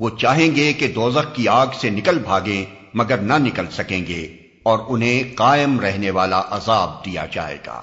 وہ چاہیں گے کہ دوزخ کی آگ سے نکل بھاگیں مگر نہ نکل سکیں گے اور انہیں قائم رہنے والا عذاب دیا جائے گا۔